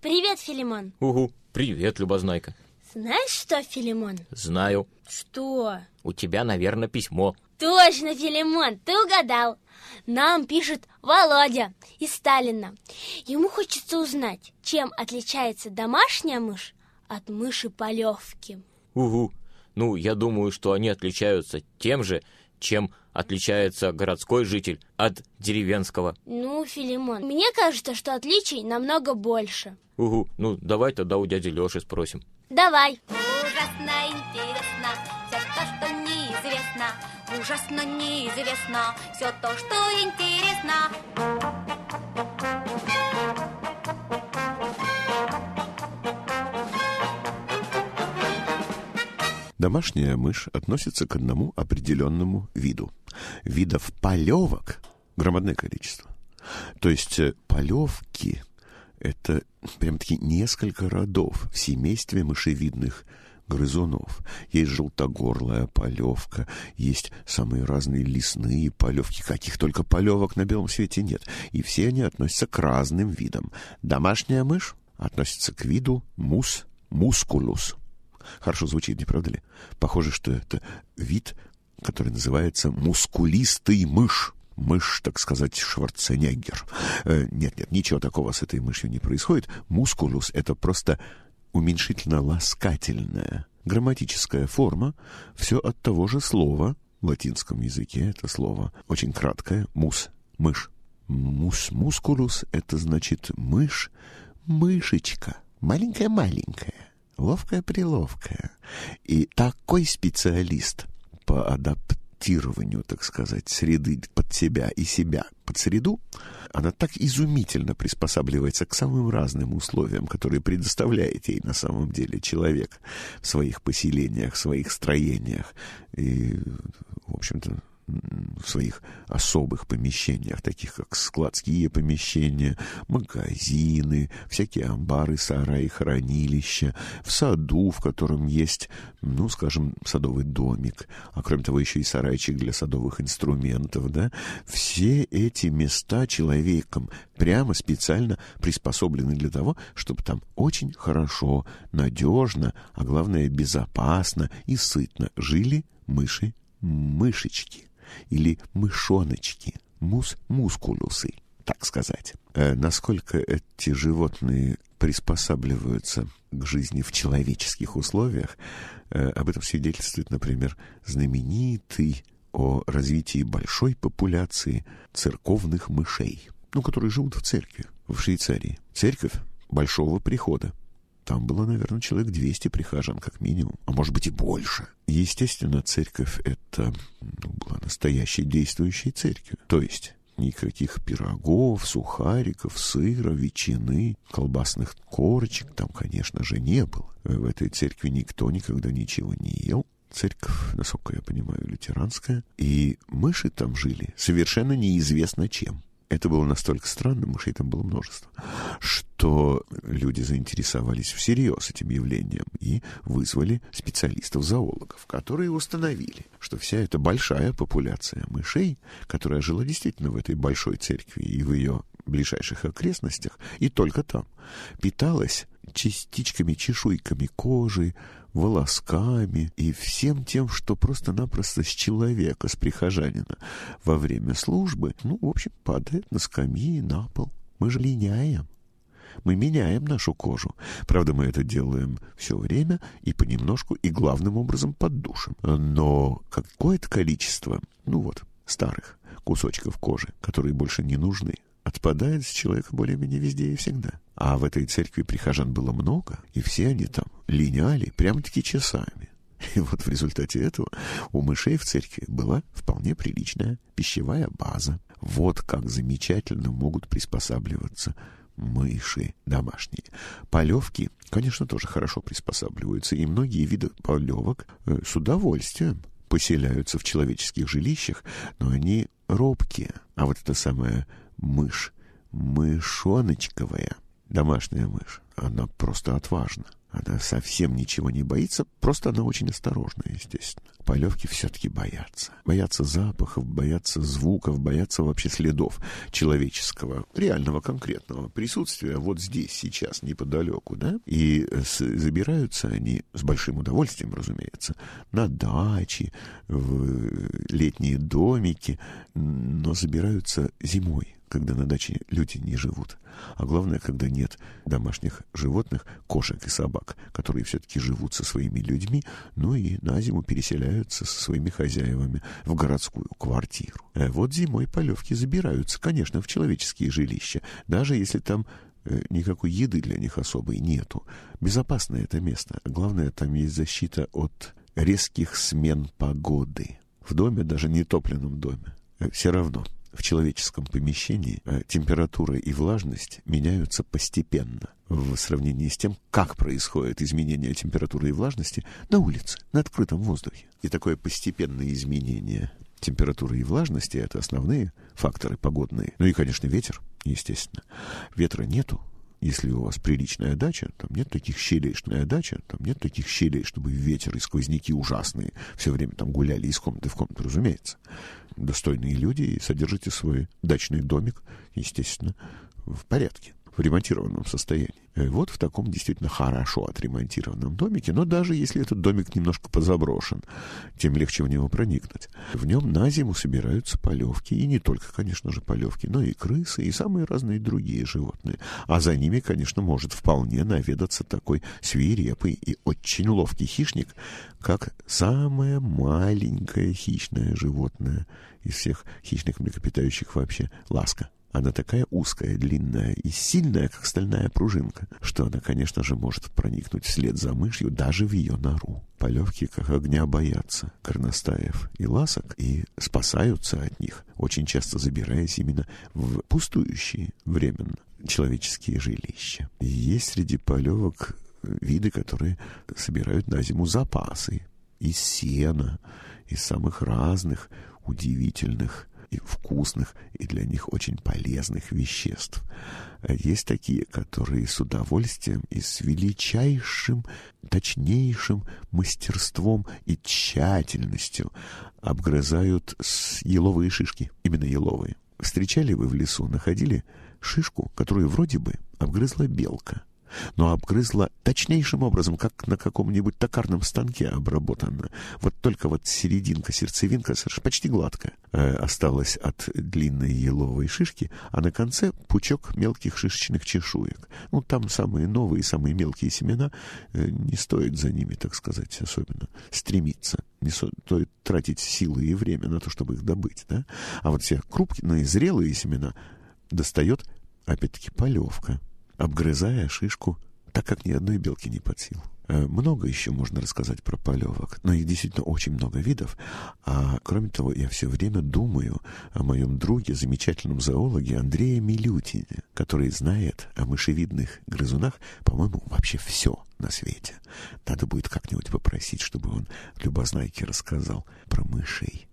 Привет, Филимон. Угу, привет, Любознайка. Знаешь что, Филимон? Знаю. Что? У тебя, наверное, письмо. Точно, Филимон, ты угадал. Нам пишет Володя из Сталина. Ему хочется узнать, чем отличается домашняя мышь от мыши полевки. Угу. Ну, я думаю, что они отличаются тем же, чем отличается городской житель от деревенского. Ну, Филимон, мне кажется, что отличий намного больше. Угу. Ну, давай тогда у дяди Лёши спросим. Давай. Ужасно интересно все то, что неизвестно. Ужасно неизвестно все то, что интересно. Домашняя мышь относится к одному определенному виду. Видов полевок громадное количество. То есть э, полевки — это прям-таки несколько родов в семействе мышевидных грызунов. Есть желтогорлая полевка, есть самые разные лесные полевки, каких только полевок на белом свете нет. И все они относятся к разным видам. Домашняя мышь относится к виду мус мускулус. Хорошо звучит, не правда ли? Похоже, что это вид, который называется мускулистый мышь. Мышь, так сказать, Шварценеггер. Э, нет-нет, ничего такого с этой мышью не происходит. Мускулус — это просто уменьшительно-ласкательная грамматическая форма, все от того же слова, в латинском языке это слово очень краткое, мус, мышь. Мус мускулус — это значит мышь, мышечка, маленькая-маленькая ловкая-приловкая. И такой специалист по адаптированию, так сказать, среды под себя и себя под среду, она так изумительно приспосабливается к самым разным условиям, которые предоставляет ей на самом деле человек в своих поселениях, в своих строениях. И, в общем-то, в своих особых помещениях, таких как складские помещения, магазины, всякие амбары, сараи, хранилища, в саду, в котором есть, ну, скажем, садовый домик, а кроме того еще и сарайчик для садовых инструментов, да, все эти места человеком прямо специально приспособлены для того, чтобы там очень хорошо, надежно, а главное безопасно и сытно жили мыши мышечки или мышоночки, мус мускулусы, так сказать. Э, насколько эти животные приспосабливаются к жизни в человеческих условиях, э, об этом свидетельствует, например, знаменитый о развитии большой популяции церковных мышей, ну, которые живут в церкви в Швейцарии. Церковь большого прихода. Там было, наверное, человек 200 прихожан, как минимум, а может быть и больше. Естественно, церковь — это ну, была настоящей действующей церковью. То есть никаких пирогов, сухариков, сыра, ветчины, колбасных корочек там, конечно же, не было. В этой церкви никто никогда ничего не ел. Церковь, насколько я понимаю, лютеранская. И мыши там жили совершенно неизвестно чем. Это было настолько странно, мышей там было множество, что люди заинтересовались всерьез этим явлением и вызвали специалистов-зоологов, которые установили, что вся эта большая популяция мышей, которая жила действительно в этой большой церкви и в ее ближайших окрестностях, и только там, питалась частичками, чешуйками кожи, волосками и всем тем, что просто-напросто с человека, с прихожанина во время службы, ну, в общем, падает на скамьи, на пол. Мы же линяем. Мы меняем нашу кожу. Правда, мы это делаем все время и понемножку, и главным образом под душем. Но какое-то количество, ну вот, старых кусочков кожи, которые больше не нужны, отпадает с человека более-менее везде и всегда. А в этой церкви прихожан было много, и все они там линяли прямо-таки часами. И вот в результате этого у мышей в церкви была вполне приличная пищевая база. Вот как замечательно могут приспосабливаться мыши домашние. Полевки, конечно, тоже хорошо приспосабливаются, и многие виды полевок э, с удовольствием поселяются в человеческих жилищах, но они робкие. А вот эта самая мышь, мышоночковая, домашняя мышь, она просто отважна. Она совсем ничего не боится, просто она очень осторожна, естественно. Полевки все-таки боятся. Боятся запахов, боятся звуков, боятся вообще следов человеческого, реального, конкретного присутствия вот здесь, сейчас, неподалеку, да? И с, забираются они с большим удовольствием, разумеется, на дачи, в летние домики, но забираются зимой, когда на даче люди не живут. А главное, когда нет домашних животных, кошек и собак, которые все-таки живут со своими людьми, ну и на зиму переселяются со своими хозяевами в городскую квартиру. А вот зимой полевки забираются, конечно, в человеческие жилища, даже если там э, никакой еды для них особой нету. Безопасное это место. Главное, там есть защита от резких смен погоды. В доме, даже не топленном доме, э, все равно – в человеческом помещении э, температура и влажность меняются постепенно в сравнении с тем, как происходит изменение температуры и влажности на улице, на открытом воздухе. И такое постепенное изменение температуры и влажности — это основные факторы погодные. Ну и, конечно, ветер, естественно. Ветра нету, если у вас приличная дача, там нет таких щелей, что дача, там нет таких щелей, чтобы ветер и сквозняки ужасные все время там гуляли из комнаты в комнату, разумеется. Достойные люди и содержите свой дачный домик, естественно, в порядке в ремонтированном состоянии. Э, вот в таком действительно хорошо отремонтированном домике, но даже если этот домик немножко позаброшен, тем легче в него проникнуть. В нем на зиму собираются полевки, и не только, конечно же, полевки, но и крысы, и самые разные другие животные. А за ними, конечно, может вполне наведаться такой свирепый и очень ловкий хищник, как самое маленькое хищное животное из всех хищных млекопитающих вообще — ласка. Она такая узкая, длинная и сильная, как стальная пружинка, что она, конечно же, может проникнуть вслед за мышью даже в ее нору. Полевки как огня боятся горностаев и ласок и спасаются от них, очень часто забираясь именно в пустующие временно человеческие жилища. Есть среди полевок виды, которые собирают на зиму запасы из сена, из самых разных удивительных и вкусных, и для них очень полезных веществ. Есть такие, которые с удовольствием и с величайшим, точнейшим мастерством и тщательностью обгрызают еловые шишки, именно еловые. Встречали вы в лесу, находили шишку, которую вроде бы обгрызла белка – но обгрызла точнейшим образом, как на каком-нибудь токарном станке обработана. Вот только вот серединка, сердцевинка почти гладкая э, осталась от длинной еловой шишки, а на конце пучок мелких шишечных чешуек. Ну, там самые новые, самые мелкие семена, э, не стоит за ними, так сказать, особенно стремиться. Не стоит тратить силы и время на то, чтобы их добыть, да? А вот все крупные, зрелые семена достает, опять-таки, полевка обгрызая шишку, так как ни одной белки не под силу. Э, много еще можно рассказать про полевок, но их действительно очень много видов. А кроме того, я все время думаю о моем друге, замечательном зоологе Андрее Милютине, который знает о мышевидных грызунах, по-моему, вообще все на свете. Надо будет как-нибудь попросить, чтобы он любознайке рассказал про мышей.